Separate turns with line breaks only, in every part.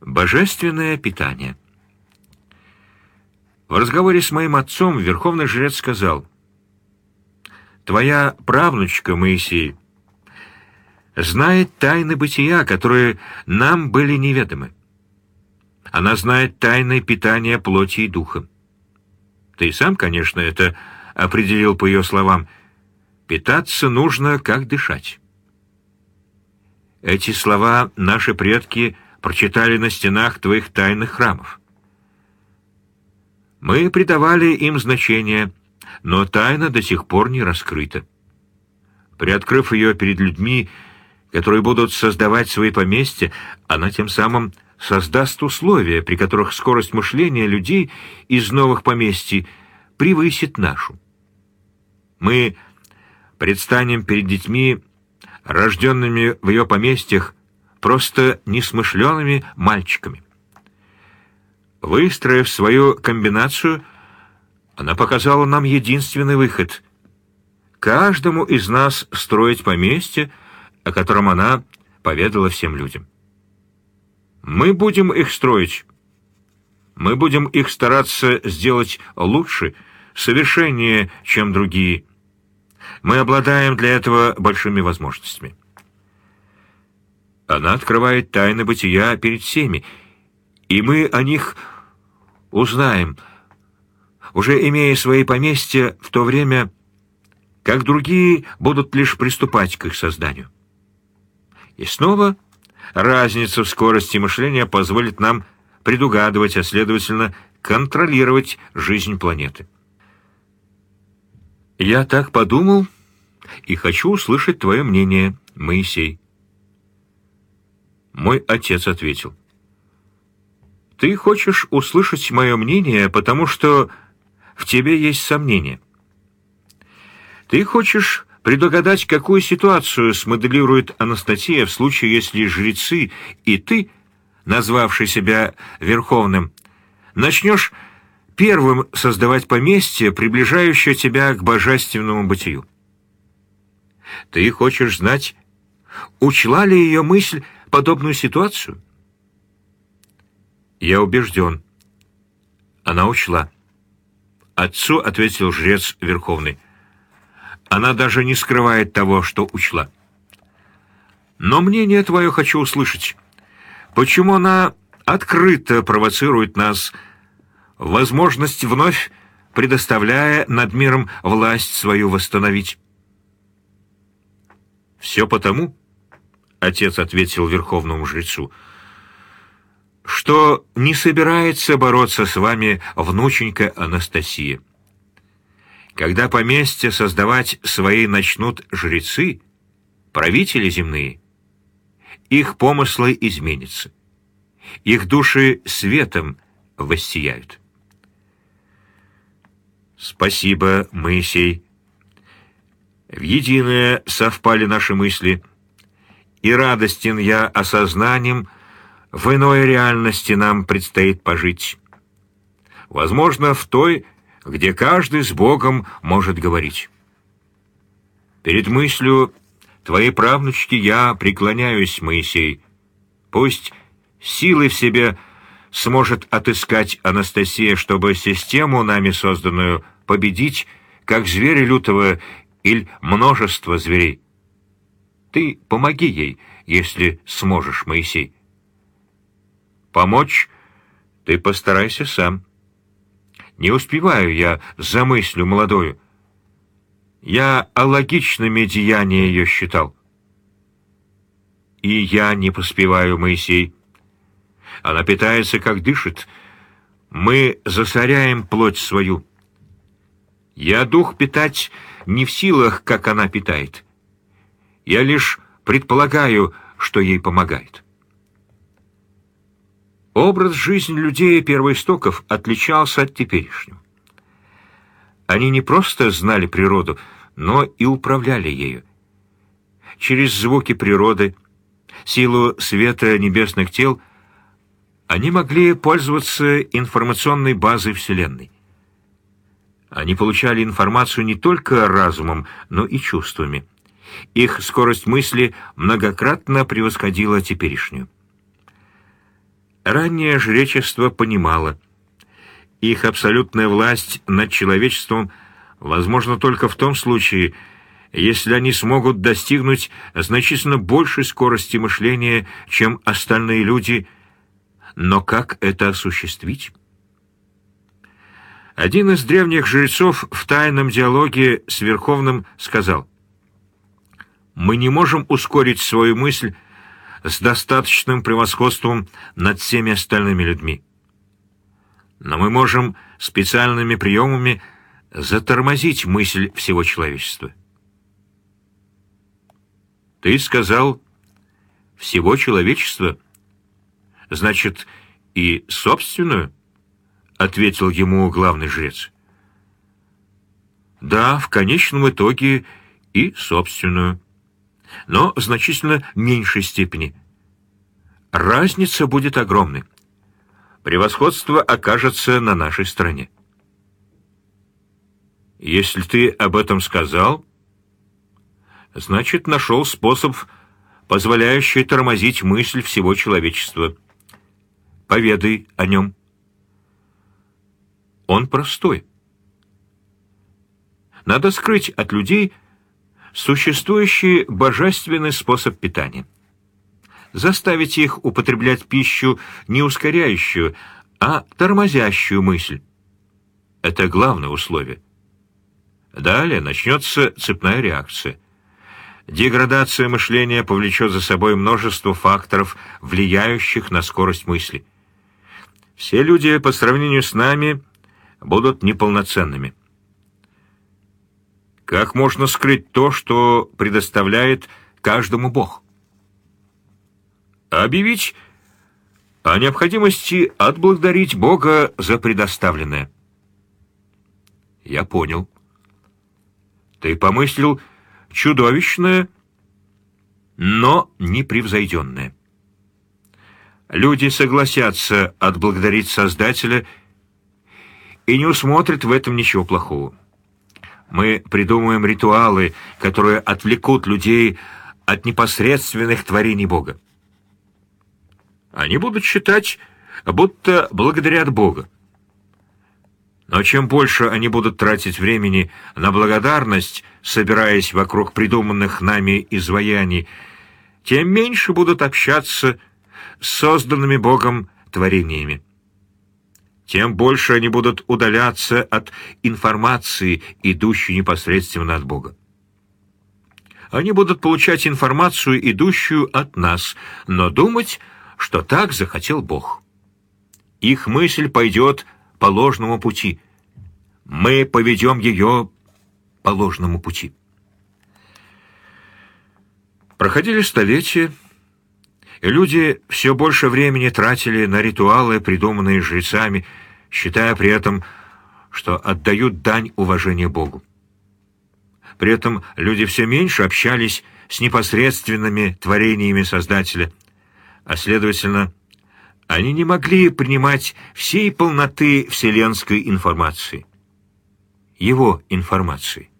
Божественное питание. В разговоре с моим отцом верховный жрец сказал, «Твоя правнучка, Моисей, знает тайны бытия, которые нам были неведомы. Она знает тайны питания плоти и духа. Ты сам, конечно, это определил по ее словам. Питаться нужно, как дышать. Эти слова наши предки прочитали на стенах твоих тайных храмов. Мы придавали им значение, но тайна до сих пор не раскрыта. Приоткрыв ее перед людьми, которые будут создавать свои поместья, она тем самым создаст условия, при которых скорость мышления людей из новых поместий превысит нашу. Мы предстанем перед детьми, рожденными в ее поместьях, просто несмышленными мальчиками. Выстроив свою комбинацию, она показала нам единственный выход — каждому из нас строить поместье, о котором она поведала всем людям. Мы будем их строить. Мы будем их стараться сделать лучше, совершеннее, чем другие. Мы обладаем для этого большими возможностями. Она открывает тайны бытия перед всеми, и мы о них узнаем, уже имея свои поместья в то время, как другие будут лишь приступать к их созданию. И снова разница в скорости мышления позволит нам предугадывать, а следовательно, контролировать жизнь планеты. Я так подумал и хочу услышать твое мнение, Моисей. Мой отец ответил. Ты хочешь услышать мое мнение, потому что в тебе есть сомнения. Ты хочешь предугадать, какую ситуацию смоделирует Анастасия в случае, если жрецы и ты, назвавший себя Верховным, начнешь первым создавать поместье, приближающее тебя к божественному бытию. Ты хочешь знать, учла ли ее мысль подобную ситуацию? Я убежден. Она учла. Отцу ответил жрец Верховный. Она даже не скрывает того, что учла. Но мнение твое хочу услышать. Почему она открыто провоцирует нас, возможность вновь предоставляя над миром власть свою восстановить? «Все потому, — отец ответил верховному жрецу, — что не собирается бороться с вами внученька Анастасия. Когда поместья создавать свои начнут жрецы, правители земные, их помыслы изменятся, их души светом воссияют. Спасибо, Моисей. В единое совпали наши мысли, и радостен я осознанием, в иной реальности нам предстоит пожить. Возможно, в той, где каждый с Богом может говорить. Перед мыслью твоей правнучки я преклоняюсь, Моисей. Пусть силы в себе сможет отыскать Анастасия, чтобы систему, нами созданную, победить, как зверя лютого или множество зверей. Ты помоги ей, если сможешь, Моисей. Помочь ты постарайся сам. Не успеваю я за мыслью молодою. Я алогичными деяния ее считал. И я не поспеваю, Моисей. Она питается, как дышит. Мы засоряем плоть свою. Я дух питать не в силах, как она питает. Я лишь предполагаю, что ей помогает. Образ жизни людей первоистоков отличался от теперешнего. Они не просто знали природу, но и управляли ею. Через звуки природы, силу света небесных тел, они могли пользоваться информационной базой Вселенной. Они получали информацию не только разумом, но и чувствами. Их скорость мысли многократно превосходила теперешнюю. Раннее жречество понимало, их абсолютная власть над человечеством возможна только в том случае, если они смогут достигнуть значительно большей скорости мышления, чем остальные люди, но как это осуществить? Один из древних жрецов в тайном диалоге с Верховным сказал, «Мы не можем ускорить свою мысль с достаточным превосходством над всеми остальными людьми. Но мы можем специальными приемами затормозить мысль всего человечества. Ты сказал «всего человечества», значит, и собственную? — ответил ему главный жрец. Да, в конечном итоге и собственную, но значительно меньшей степени. Разница будет огромной. Превосходство окажется на нашей стороне. Если ты об этом сказал, значит, нашел способ, позволяющий тормозить мысль всего человечества. Поведай о нем. Он простой. Надо скрыть от людей существующий божественный способ питания. Заставить их употреблять пищу не ускоряющую, а тормозящую мысль. Это главное условие. Далее начнется цепная реакция. Деградация мышления повлечет за собой множество факторов, влияющих на скорость мысли. Все люди по сравнению с нами будут неполноценными. Как можно скрыть то, что предоставляет каждому Бог? Объявить о необходимости отблагодарить Бога за предоставленное. Я понял. Ты помыслил чудовищное, но непревзойденное. Люди согласятся отблагодарить Создателя и не усмотрят в этом ничего плохого. Мы придумаем ритуалы, которые отвлекут людей от непосредственных творений Бога. Они будут считать, будто благодарят Бога. Но чем больше они будут тратить времени на благодарность, собираясь вокруг придуманных нами изваяний, тем меньше будут общаться с созданными Богом творениями тем больше они будут удаляться от информации, идущей непосредственно от Бога. Они будут получать информацию, идущую от нас, но думать, что так захотел Бог. Их мысль пойдет по ложному пути. Мы поведем ее по ложному пути. Проходили столетия, Люди все больше времени тратили на ритуалы, придуманные жрецами, считая при этом, что отдают дань уважения Богу. При этом люди все меньше общались с непосредственными творениями Создателя, а, следовательно, они не могли принимать всей полноты вселенской информации, его информации.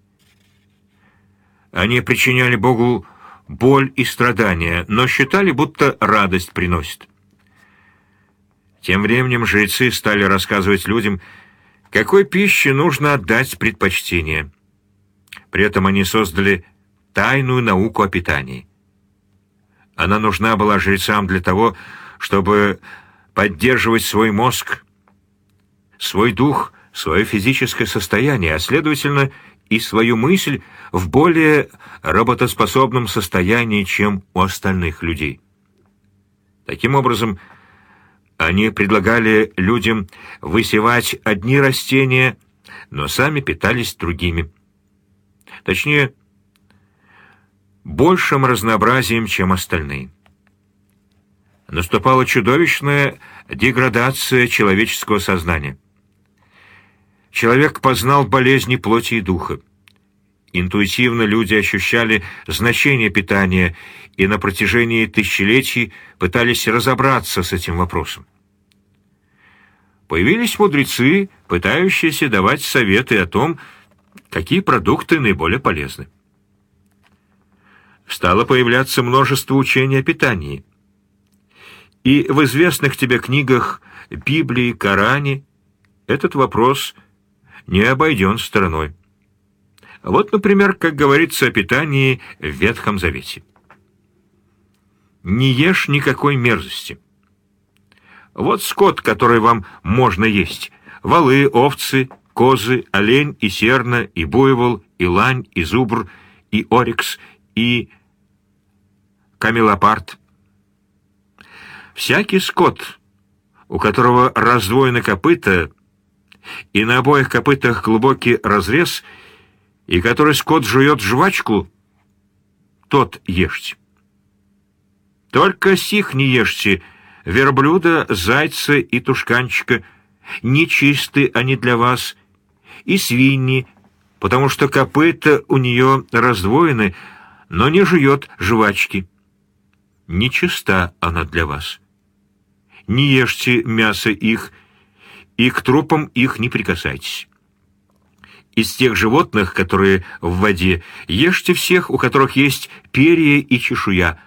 Они причиняли Богу боль и страдания, но считали, будто радость приносит. Тем временем жрецы стали рассказывать людям, какой пище нужно отдать предпочтение. При этом они создали тайную науку о питании. Она нужна была жрецам для того, чтобы поддерживать свой мозг, свой дух, свое физическое состояние, а, следовательно, и свою мысль в более работоспособном состоянии, чем у остальных людей. Таким образом, они предлагали людям высевать одни растения, но сами питались другими. Точнее, большим разнообразием, чем остальные. Наступала чудовищная деградация человеческого сознания. Человек познал болезни плоти и духа. Интуитивно люди ощущали значение питания и на протяжении тысячелетий пытались разобраться с этим вопросом. Появились мудрецы, пытающиеся давать советы о том, какие продукты наиболее полезны. Стало появляться множество учений о питании. И в известных тебе книгах Библии, Коране этот вопрос не обойден стороной. Вот, например, как говорится о питании в Ветхом Завете. «Не ешь никакой мерзости». Вот скот, который вам можно есть. Валы, овцы, козы, олень и серна, и буйвол, и лань, и зубр, и орикс, и камелопард. Всякий скот, у которого раздвоены копыта, и на обоих копытах глубокий разрез, и который скот жует жвачку, тот ешьте. Только сих не ешьте, верблюда, зайца и тушканчика, нечисты они для вас, и свиньи, потому что копыта у нее раздвоены, но не жует жвачки. Нечиста она для вас. Не ешьте мясо их, и к трупам их не прикасайтесь. Из тех животных, которые в воде, ешьте всех, у которых есть перья и чешуя,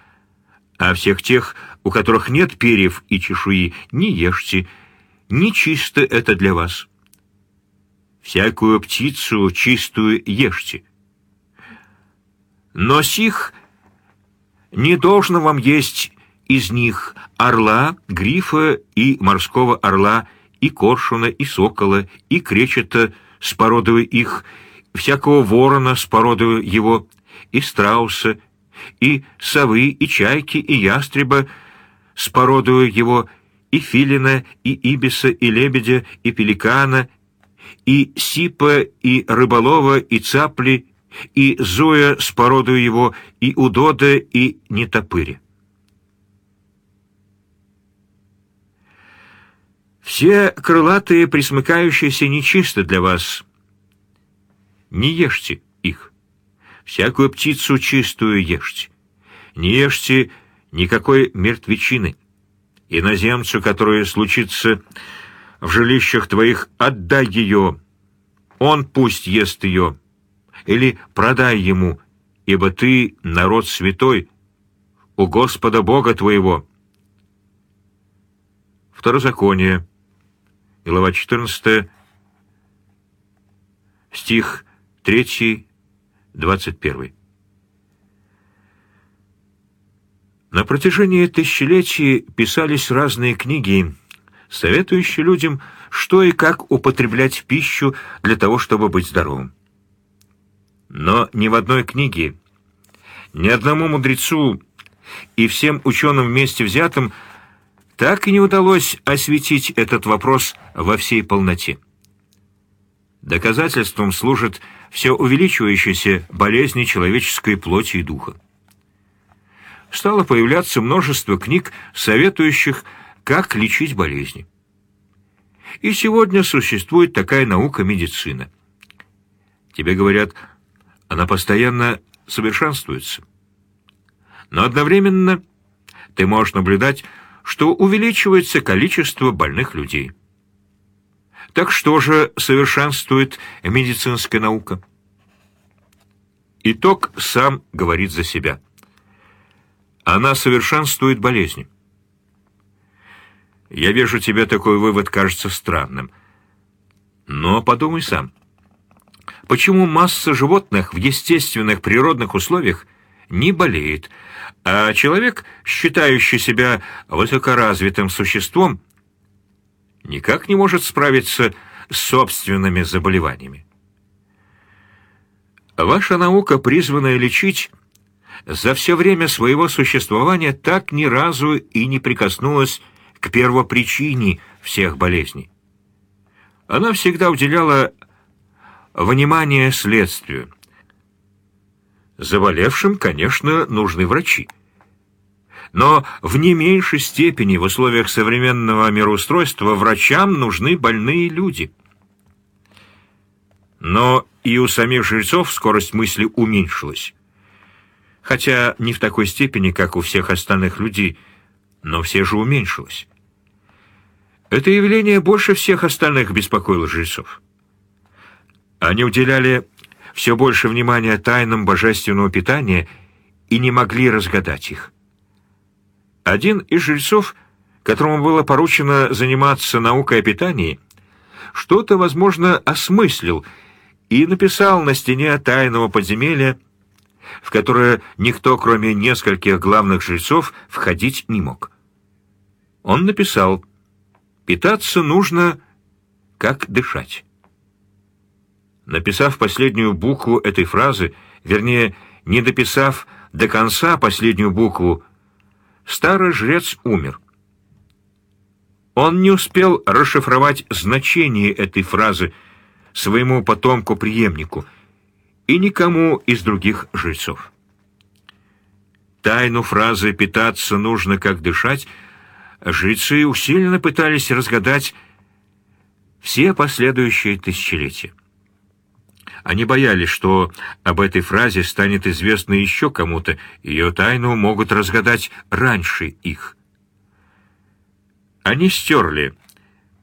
а всех тех, у которых нет перьев и чешуи, не ешьте, нечисто это для вас. Всякую птицу чистую ешьте. Но сих не должно вам есть из них орла, грифа и морского орла, и коршуна, и сокола, и кречета с породою их, всякого ворона с породою его, и страуса, и совы, и чайки, и ястреба с породою его, и филина, и ибиса, и лебедя, и пеликана, и сипа, и рыболова, и цапли, и зоя с породою его, и удода, и нетопыри. Все крылатые, присмыкающиеся, нечисто для вас. Не ешьте их. Всякую птицу чистую ешьте. Не ешьте никакой мертвечины. Иноземцу, которое случится в жилищах твоих, отдай ее. Он пусть ест ее. Или продай ему, ибо ты народ святой, у Господа Бога твоего. Второзаконие, глава 14, стих 3, 21. На протяжении тысячелетий писались разные книги, советующие людям, что и как употреблять пищу для того, чтобы быть здоровым. Но ни в одной книге, ни одному мудрецу и всем ученым вместе взятым так и не удалось осветить этот вопрос во всей полноте. Доказательством служат все увеличивающиеся болезни человеческой плоти и духа стало появляться множество книг, советующих, как лечить болезни. И сегодня существует такая наука медицина. Тебе говорят, она постоянно совершенствуется. Но одновременно ты можешь наблюдать, что увеличивается количество больных людей. Так что же совершенствует медицинская наука? Итог сам говорит за себя. Она совершенствует болезни. Я вижу, тебе такой вывод кажется странным. Но подумай сам. Почему масса животных в естественных природных условиях не болеет, а человек, считающий себя высокоразвитым существом, никак не может справиться с собственными заболеваниями? Ваша наука, призванная лечить, за все время своего существования так ни разу и не прикоснулась к первопричине всех болезней. Она всегда уделяла внимание следствию. Заболевшим, конечно, нужны врачи. Но в не меньшей степени в условиях современного мироустройства врачам нужны больные люди. Но и у самих жрецов скорость мысли уменьшилась хотя не в такой степени, как у всех остальных людей, но все же уменьшилось. Это явление больше всех остальных беспокоило жрецов. Они уделяли все больше внимания тайнам божественного питания и не могли разгадать их. Один из жрецов которому было поручено заниматься наукой о питании, что-то, возможно, осмыслил и написал на стене тайного подземелья, в которое никто, кроме нескольких главных жрецов, входить не мог. Он написал «Питаться нужно, как дышать». Написав последнюю букву этой фразы, вернее, не дописав до конца последнюю букву, старый жрец умер. Он не успел расшифровать значение этой фразы своему потомку-преемнику и никому из других жрецов. Тайну фразы «питаться нужно, как дышать» жрецы усиленно пытались разгадать все последующие тысячелетия. Они боялись, что об этой фразе станет известно еще кому-то, ее тайну могут разгадать раньше их. Они стерли,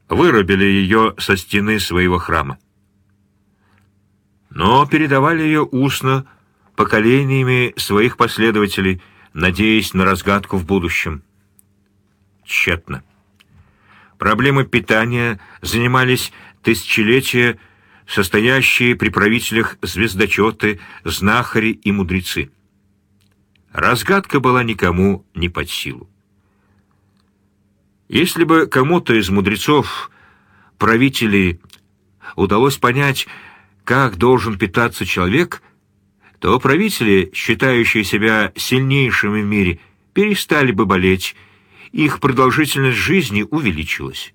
вырубили ее со стены своего храма. Но передавали ее устно, поколениями своих последователей, надеясь на разгадку в будущем. Тщетно. Проблемы питания занимались тысячелетия состоящие при правителях звездочеты, знахари и мудрецы. Разгадка была никому не под силу. Если бы кому-то из мудрецов, правителей, удалось понять, как должен питаться человек, то правители, считающие себя сильнейшими в мире, перестали бы болеть, их продолжительность жизни увеличилась.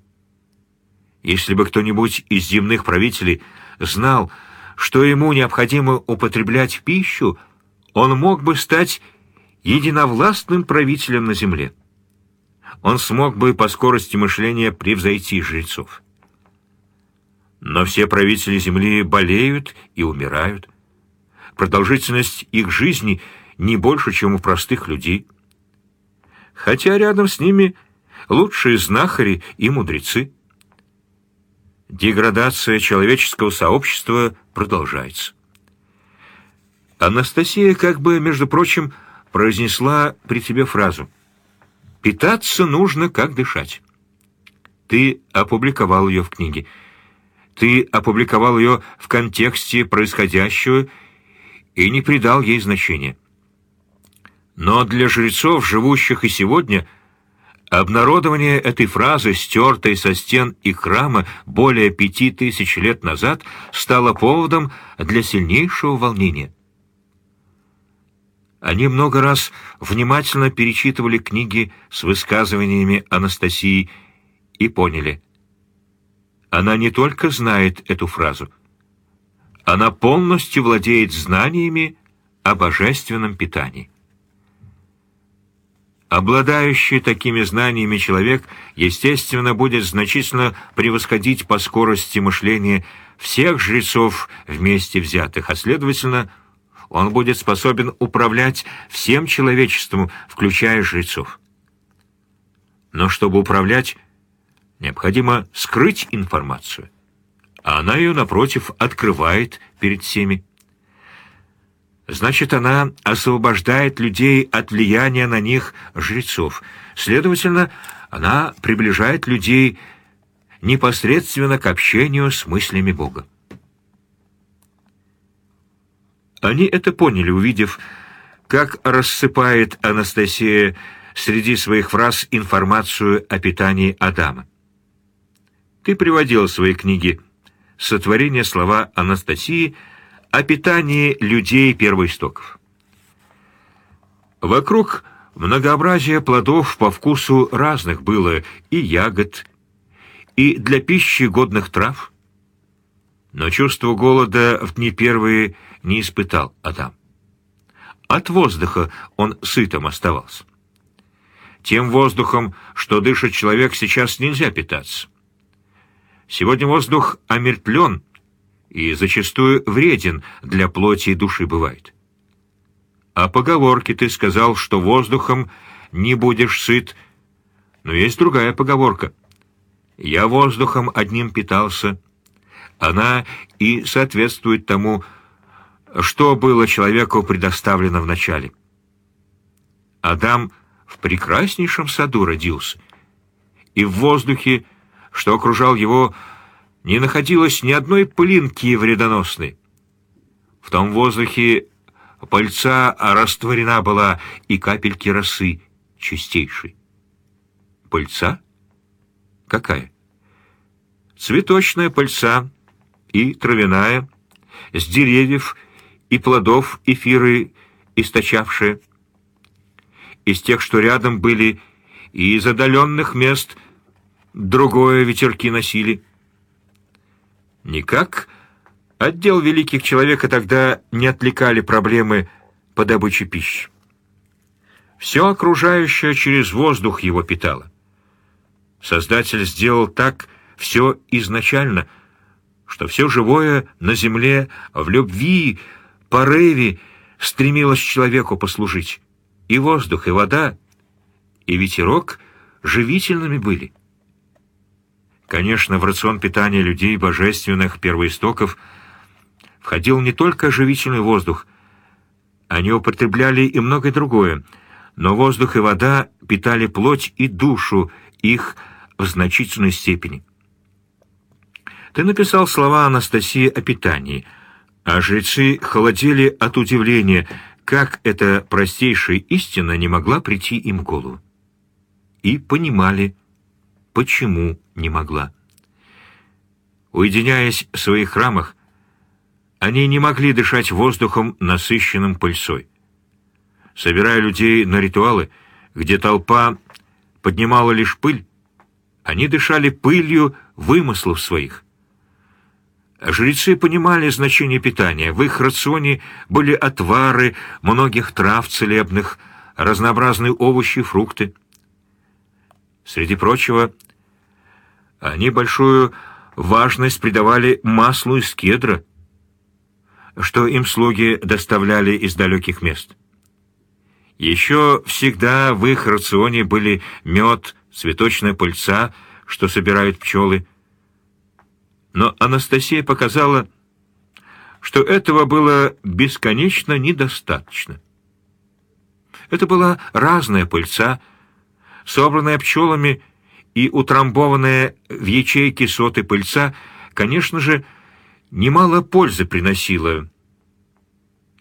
Если бы кто-нибудь из земных правителей знал, что ему необходимо употреблять пищу, он мог бы стать единовластным правителем на земле. Он смог бы по скорости мышления превзойти жрецов. Но все правители земли болеют и умирают. Продолжительность их жизни не больше, чем у простых людей. Хотя рядом с ними лучшие знахари и мудрецы. Деградация человеческого сообщества продолжается. Анастасия, как бы, между прочим, произнесла при тебе фразу «Питаться нужно, как дышать». Ты опубликовал ее в книге. Ты опубликовал ее в контексте происходящего и не придал ей значения. Но для жрецов, живущих и сегодня, Обнародование этой фразы, стертой со стен и храма более пяти тысяч лет назад, стало поводом для сильнейшего волнения. Они много раз внимательно перечитывали книги с высказываниями Анастасии и поняли. Она не только знает эту фразу, она полностью владеет знаниями о божественном питании. Обладающий такими знаниями человек, естественно, будет значительно превосходить по скорости мышления всех жрецов вместе взятых, а следовательно, он будет способен управлять всем человечеством, включая жрецов. Но чтобы управлять, необходимо скрыть информацию, а она ее, напротив, открывает перед всеми. Значит, она освобождает людей от влияния на них жрецов. Следовательно, она приближает людей непосредственно к общению с мыслями Бога. Они это поняли, увидев, как рассыпает Анастасия среди своих фраз информацию о питании Адама. Ты приводил в своей книге «Сотворение слова Анастасии» о питании людей первоистоков. Вокруг многообразие плодов по вкусу разных было и ягод, и для пищи годных трав. Но чувство голода в дни первые не испытал Адам. От воздуха он сытым оставался. Тем воздухом, что дышит человек, сейчас нельзя питаться. Сегодня воздух омертвлен, и зачастую вреден для плоти и души бывает. А поговорке ты сказал, что воздухом не будешь сыт, но есть другая поговорка. Я воздухом одним питался. Она и соответствует тому, что было человеку предоставлено в начале. Адам в прекраснейшем саду родился, и в воздухе, что окружал его, не находилось ни одной пылинки вредоносной. В том воздухе пыльца растворена была и капельки росы чистейшей. Пыльца? Какая? Цветочная пыльца и травяная, с деревьев и плодов эфиры источавшие. Из тех, что рядом были, и из отдаленных мест другое ветерки носили. Никак отдел великих человека тогда не отвлекали проблемы по добыче пищи. Все окружающее через воздух его питало. Создатель сделал так все изначально, что все живое на земле в любви, порыве стремилось человеку послужить. И воздух, и вода, и ветерок живительными были. Конечно, в рацион питания людей божественных первоистоков входил не только живительный воздух, они употребляли и многое другое, но воздух и вода питали плоть и душу их в значительной степени. Ты написал слова Анастасии о питании, а жрецы холодели от удивления, как эта простейшая истина не могла прийти им в голову. И понимали, почему не могла. Уединяясь в своих храмах, они не могли дышать воздухом, насыщенным пыльцой. Собирая людей на ритуалы, где толпа поднимала лишь пыль, они дышали пылью вымыслов своих. Жрецы понимали значение питания. В их рационе были отвары многих трав целебных, разнообразные овощи и фрукты. Среди прочего, они большую важность придавали маслу из кедра, что им слуги доставляли из далеких мест. Еще всегда в их рационе были мед, цветочная пыльца, что собирают пчелы. Но Анастасия показала, что этого было бесконечно недостаточно. Это была разная пыльца, собранная пчелами и утрамбованная в ячейки соты пыльца, конечно же, немало пользы приносила,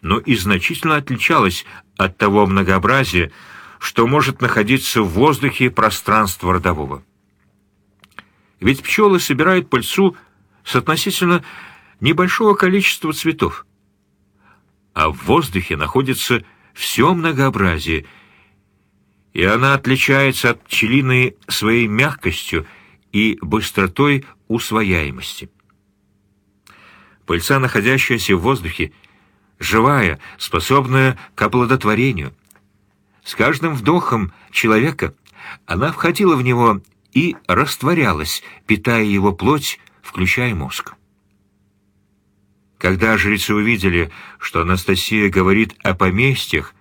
но и значительно отличалась от того многообразия, что может находиться в воздухе пространства родового. Ведь пчелы собирают пыльцу с относительно небольшого количества цветов, а в воздухе находится все многообразие, и она отличается от пчелиной своей мягкостью и быстротой усвояемости. Пыльца, находящаяся в воздухе, живая, способная к оплодотворению. С каждым вдохом человека она входила в него и растворялась, питая его плоть, включая мозг. Когда жрецы увидели, что Анастасия говорит о поместьях,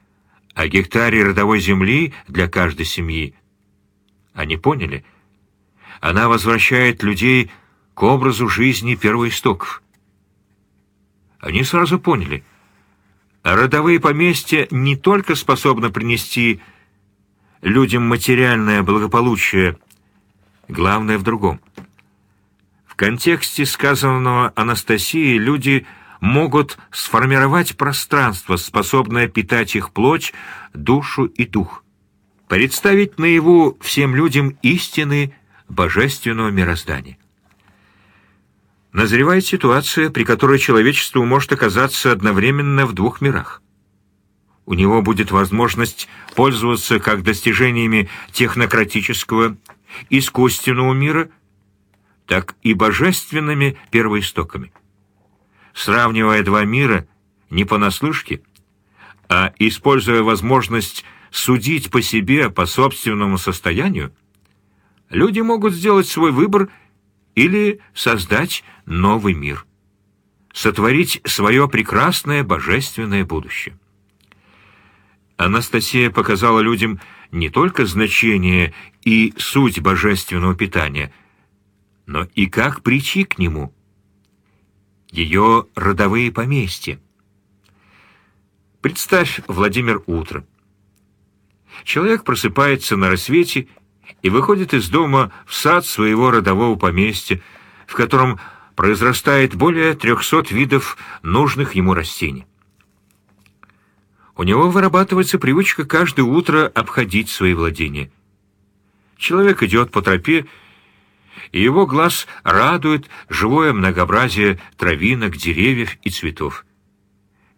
о гектаре родовой земли для каждой семьи, они поняли, она возвращает людей к образу жизни первоистоков. Они сразу поняли — Родовые поместья не только способны принести людям материальное благополучие, главное в другом. В контексте сказанного Анастасии люди могут сформировать пространство, способное питать их плоть, душу и дух, представить наяву всем людям истины божественного мироздания назревает ситуация, при которой человечество может оказаться одновременно в двух мирах. У него будет возможность пользоваться как достижениями технократического, искусственного мира, так и божественными первоистоками. Сравнивая два мира не понаслышке, а используя возможность судить по себе, по собственному состоянию, люди могут сделать свой выбор или создать новый мир, сотворить свое прекрасное божественное будущее. Анастасия показала людям не только значение и суть божественного питания, но и как прийти к нему. Ее родовые поместья. Представь, Владимир, утро. Человек просыпается на рассвете и выходит из дома в сад своего родового поместья, в котором произрастает более трехсот видов нужных ему растений. У него вырабатывается привычка каждое утро обходить свои владения. Человек идет по тропе, и его глаз радует живое многообразие травинок, деревьев и цветов.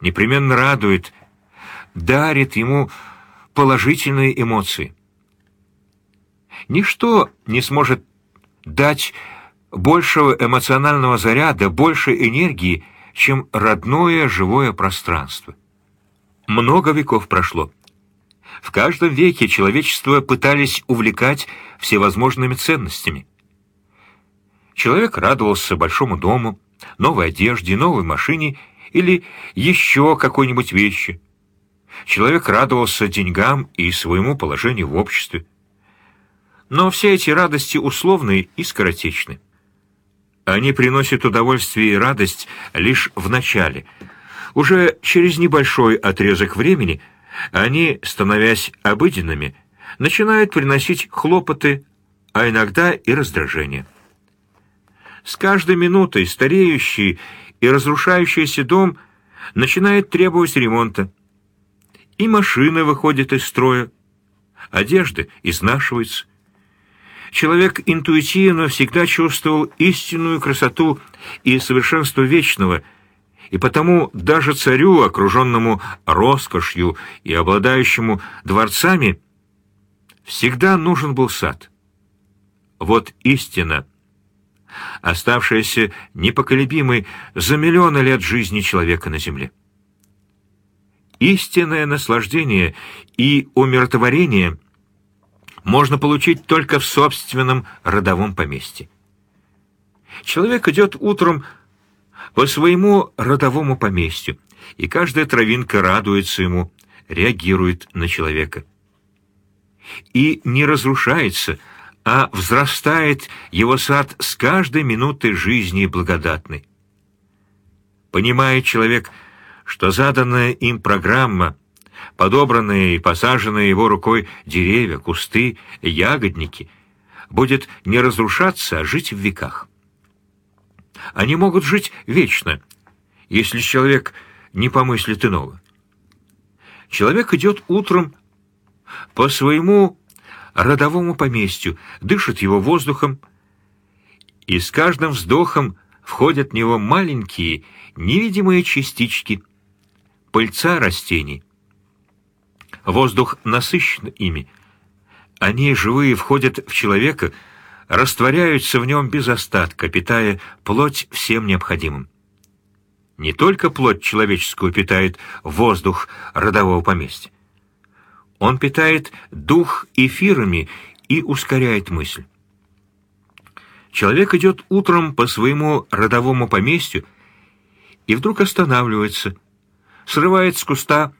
Непременно радует, дарит ему положительные эмоции. Ничто не сможет дать большего эмоционального заряда, больше энергии, чем родное живое пространство. Много веков прошло. В каждом веке человечество пытались увлекать всевозможными ценностями. Человек радовался большому дому, новой одежде, новой машине или еще какой-нибудь вещи. Человек радовался деньгам и своему положению в обществе. Но все эти радости условны и скоротечны. Они приносят удовольствие и радость лишь в начале. Уже через небольшой отрезок времени они, становясь обыденными, начинают приносить хлопоты, а иногда и раздражение. С каждой минутой стареющий и разрушающийся дом начинает требовать ремонта. И машина выходит из строя, одежда изнашивается, Человек интуитивно всегда чувствовал истинную красоту и совершенство вечного, и потому даже царю, окруженному роскошью и обладающему дворцами, всегда нужен был сад. Вот истина, оставшаяся непоколебимой за миллионы лет жизни человека на земле. Истинное наслаждение и умиротворение можно получить только в собственном родовом поместье. Человек идет утром по своему родовому поместью, и каждая травинка радуется ему, реагирует на человека. И не разрушается, а взрастает его сад с каждой минутой жизни благодатной. Понимает человек, что заданная им программа — подобранные и посаженные его рукой деревья, кусты, ягодники, будет не разрушаться, а жить в веках. Они могут жить вечно, если человек не помыслит иного. Человек идет утром по своему родовому поместью, дышит его воздухом, и с каждым вздохом входят в него маленькие невидимые частички, пыльца растений. Воздух насыщен ими. Они, живые, входят в человека, растворяются в нем без остатка, питая плоть всем необходимым. Не только плоть человеческую питает воздух родового поместья. Он питает дух эфирами и ускоряет мысль. Человек идет утром по своему родовому поместью и вдруг останавливается, срывает с куста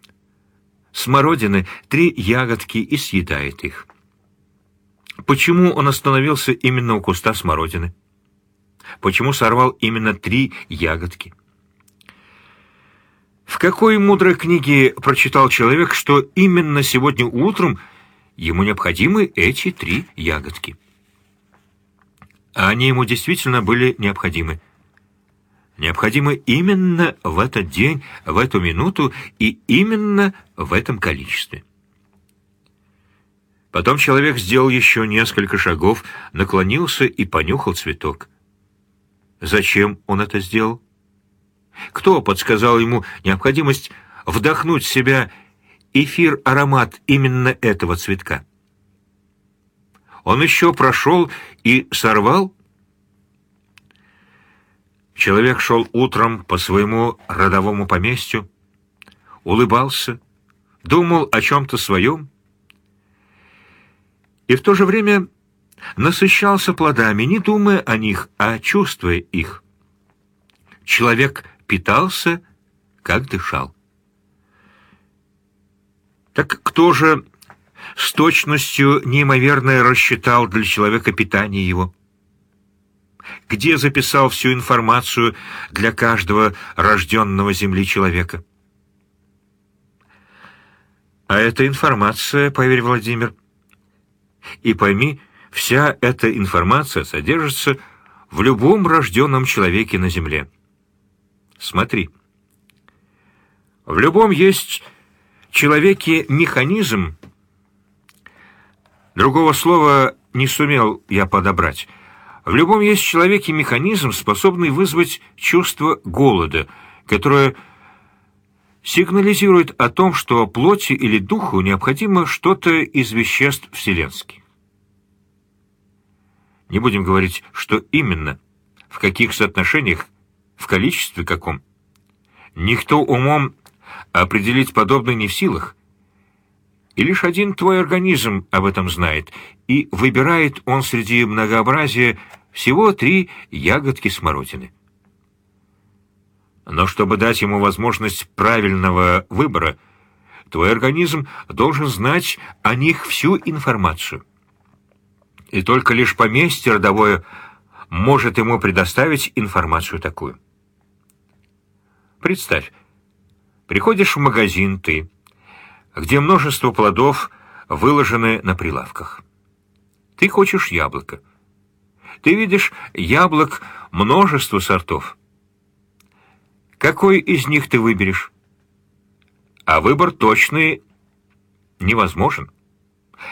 смородины три ягодки и съедает их. Почему он остановился именно у куста смородины? Почему сорвал именно три ягодки? В какой мудрой книге прочитал человек, что именно сегодня утром ему необходимы эти три ягодки? Они ему действительно были необходимы необходимы именно в этот день, в эту минуту и именно в этом количестве. Потом человек сделал еще несколько шагов, наклонился и понюхал цветок. Зачем он это сделал? Кто подсказал ему необходимость вдохнуть в себя эфир-аромат именно этого цветка? Он еще прошел и сорвал Человек шел утром по своему родовому поместью, улыбался, думал о чем-то своем и в то же время насыщался плодами, не думая о них, а чувствуя их. Человек питался, как дышал. Так кто же с точностью неимоверной рассчитал для человека питание его? где записал всю информацию для каждого рожденного Земли человека. А эта информация, поверь, Владимир, и пойми, Вся эта информация содержится в любом рожденном человеке на Земле. Смотри. В любом есть человеке механизм, другого слова не сумел я подобрать, в любом есть человеке механизм, способный вызвать чувство голода, которое сигнализирует о том, что плоти или духу необходимо что-то из веществ вселенских. Не будем говорить, что именно, в каких соотношениях, в количестве каком. Никто умом определить подобное не в силах. И лишь один твой организм об этом знает, и выбирает он среди многообразия всего три ягодки смородины. Но чтобы дать ему возможность правильного выбора, твой организм должен знать о них всю информацию. И только лишь поместье родовое может ему предоставить информацию такую. Представь, приходишь в магазин ты, где множество плодов выложены на прилавках. Ты хочешь яблоко. Ты видишь яблок множество сортов. Какой из них ты выберешь? А выбор точный невозможен.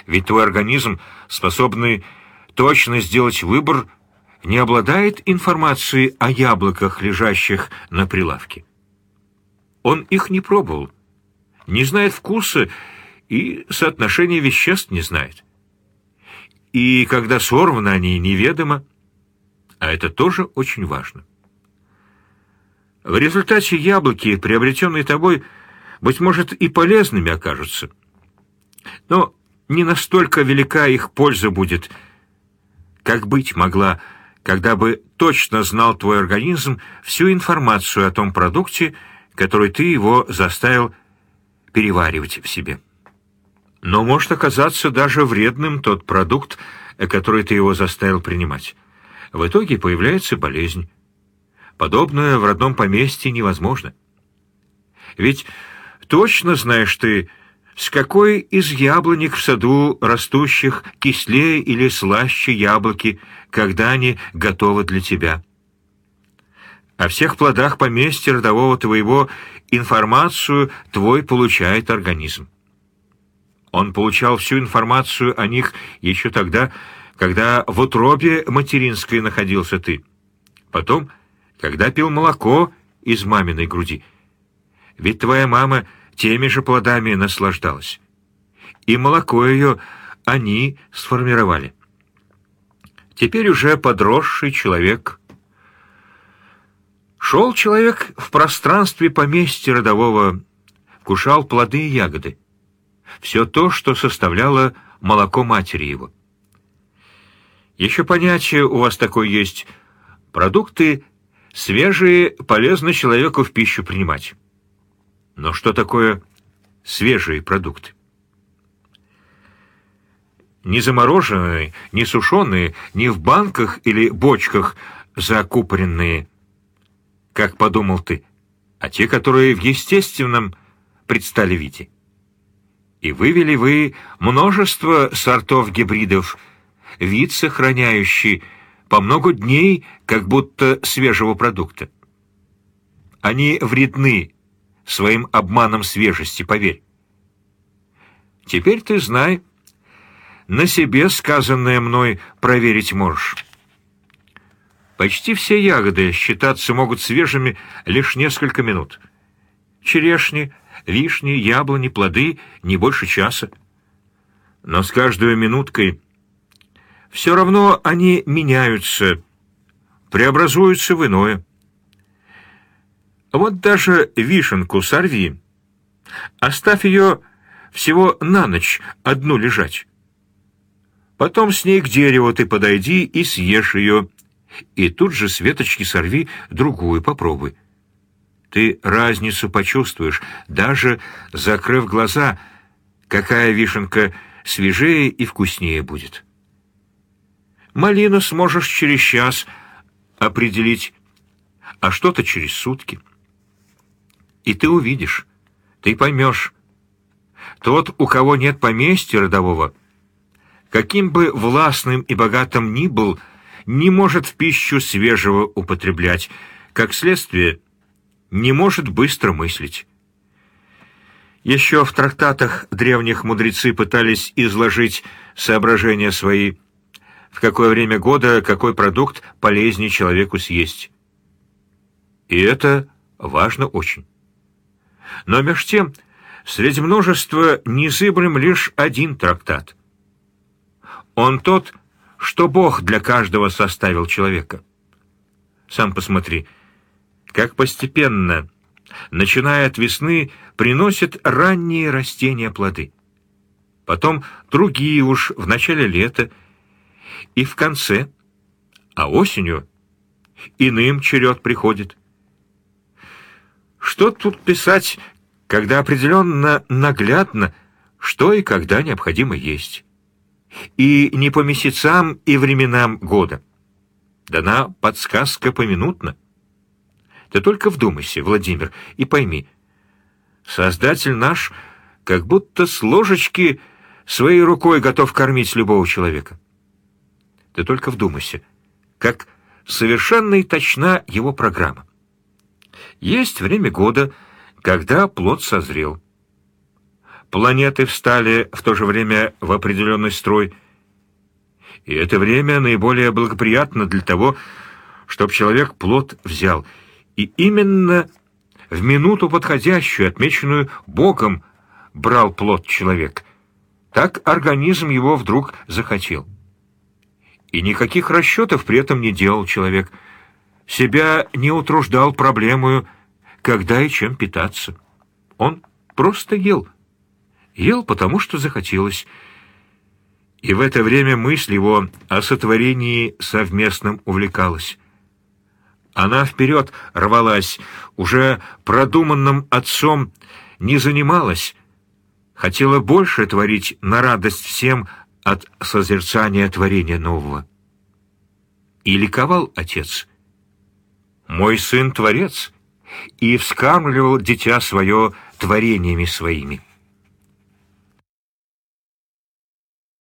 Ведь твой организм, способный точно сделать выбор, не обладает информацией о яблоках, лежащих на прилавке. Он их не пробовал, не знает вкуса и соотношения веществ не знает. И когда сорваны они, неведомо, а это тоже очень важно. В результате яблоки, приобретенные тобой, быть может, и полезными окажутся. Но не настолько велика их польза будет, как быть могла, когда бы точно знал твой организм всю информацию о том продукте, который ты его заставил переваривать в себе. Но может оказаться даже вредным тот продукт, который ты его заставил принимать. В итоге появляется болезнь. Подобное в родном поместье невозможно. Ведь точно знаешь ты, с какой из яблонек в саду растущих кислее или слаще яблоки, когда они готовы для тебя. О всех плодах поместья родового твоего информацию твой получает организм. Он получал всю информацию о них еще тогда, когда в утробе материнской находился ты. Потом — когда пил молоко из маминой груди. Ведь твоя мама теми же плодами наслаждалась. И молоко ее они сформировали. Теперь уже подросший человек. Шел человек в пространстве поместья родового, вкушал плоды и ягоды. Все то, что составляло молоко матери его. Еще понятие у вас такое есть. Продукты Свежие полезно человеку в пищу принимать. Но что такое свежие продукты? Не замороженные, не сушеные, не в банках или бочках закупоренные, как подумал ты, а те, которые в естественном предстали виде. И вывели вы множество сортов гибридов, вид сохраняющий, по много дней, как будто свежего продукта. Они вредны своим обманом свежести, поверь. Теперь ты знай, на себе сказанное мной проверить можешь. Почти все ягоды считаться могут свежими лишь несколько минут. Черешни, вишни, яблони, плоды — не больше часа. Но с каждой минуткой все равно они меняются, преобразуются в иное. Вот даже вишенку сорви. Оставь ее всего на ночь одну лежать. Потом с ней к дереву ты подойди и съешь ее, и тут же с веточки сорви другую попробуй. Ты разницу почувствуешь, даже закрыв глаза, какая вишенка свежее и вкуснее будет. Малину сможешь через час определить, а что-то через сутки. И ты увидишь, ты поймешь. Тот, у кого нет поместья родового, каким бы властным и богатым ни был, не может в пищу свежего употреблять, как следствие, не может быстро мыслить. Еще в трактатах древних мудрецы пытались изложить соображения свои, в какое время года какой продукт полезнее человеку съесть. И это важно очень. Но меж тем, среди множества незыблем лишь один трактат. Он тот, что Бог для каждого составил человека. Сам посмотри, как постепенно начиная от весны, приносят ранние растения плоды. Потом другие уж в начале лета и в конце, а осенью иным черед приходит. Что тут писать, когда определенно наглядно, что и когда необходимо есть? И не по месяцам и временам года. Дана подсказка поминутно. Ты только вдумайся, Владимир, и пойми. Создатель наш как будто с ложечки своей рукой готов кормить любого человека. Ты только вдумайся, как совершенно и точна его программа. Есть время года, когда плод созрел. Планеты встали в то же время в определенный строй, и это время наиболее благоприятно для того, чтобы человек плод взял — и именно в минуту подходящую, отмеченную Богом, брал плод человек. Так организм его вдруг захотел. И никаких расчетов при этом не делал человек. Себя не утруждал проблемою, когда и чем питаться. Он просто ел. Ел, потому что захотелось. И в это время мысль его о сотворении совместном увлекалась. Она вперед рвалась, уже продуманным отцом не занималась, хотела больше творить на радость всем от созерцания творения нового. И ликовал отец. «Мой сын — творец», и вскармливал дитя свое творениями своими.